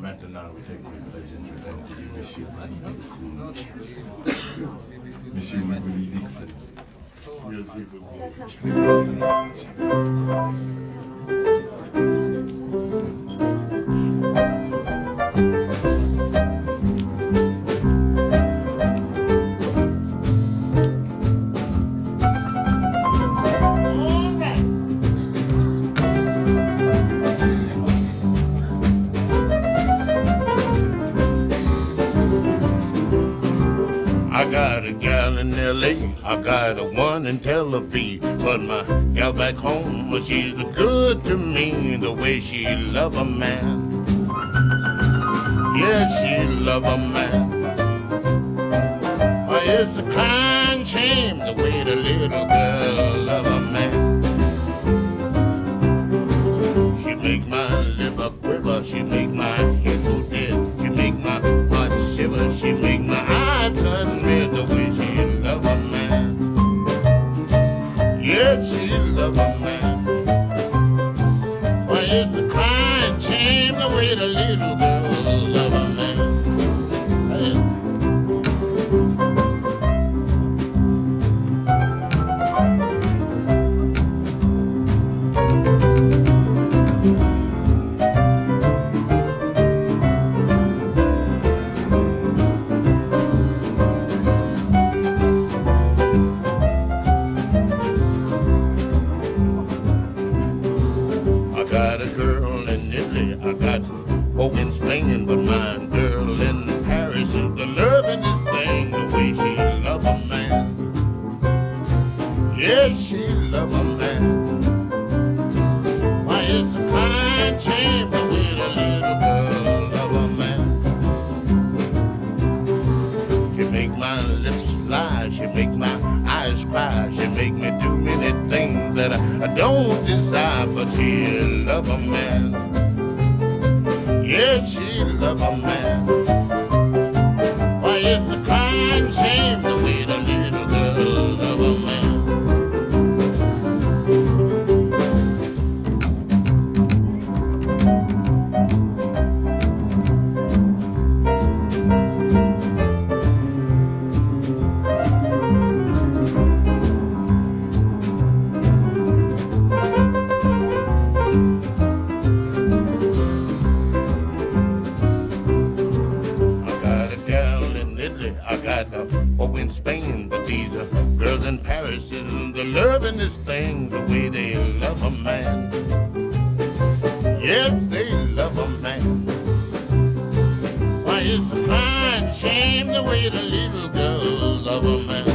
Maintenant, we take the pledge introduction to Monsieur Manny Dixon. Monsieur Manny Dixon. Merci beaucoup. I got a gal in LA, I got a one in Tel Aviv. But my gal back home, she's good to me the way she love a man. Yeah, she love a man. Well, it's a crying shame the way the little girl love a man. She make my Yes, she love a man. Well, it's a crying shame the way the little folk in Spain, but my girl in Paris is the lovingest thing, the way she love a man. Yes, she love a man. Why, it's a kind the way the little girl love a man. She make my lips fly, she make my eyes cry, she make me do many things that I, I don't desire, but she love a man. Yes, she love a man. These are girls in Paris is the lovingest thing, the way they love a man. Yes, they love a man. Why, it's a crying shame the way the little girls love a man.